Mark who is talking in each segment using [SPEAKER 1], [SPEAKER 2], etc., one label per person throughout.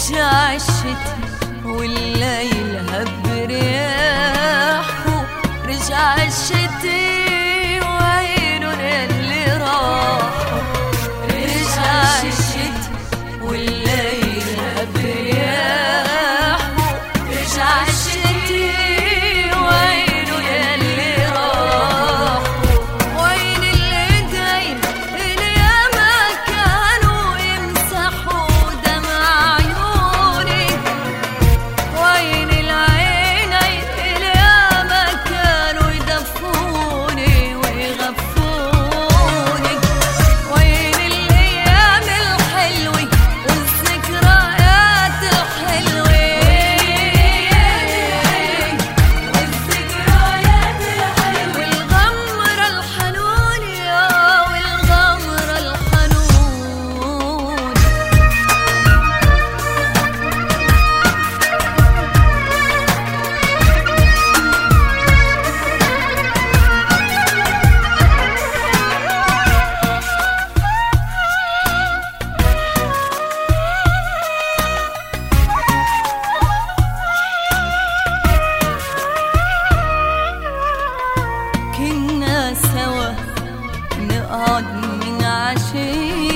[SPEAKER 1] رجع الشتا والليل هب رياحه رجع الشتا عشيق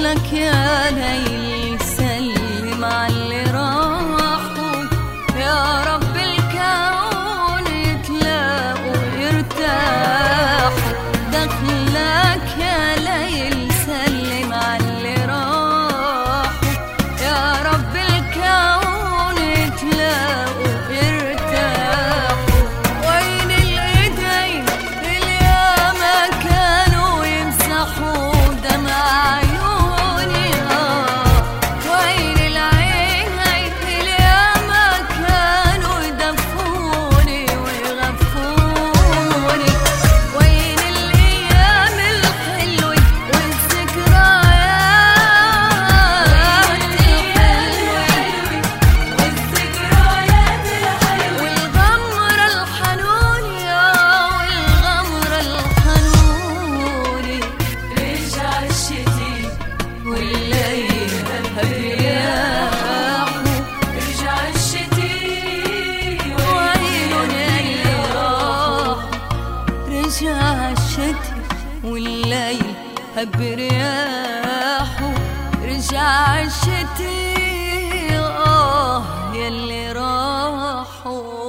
[SPEAKER 1] لك يا ليل الليل هب رياحه رجع الشتي آه يلي راحوا.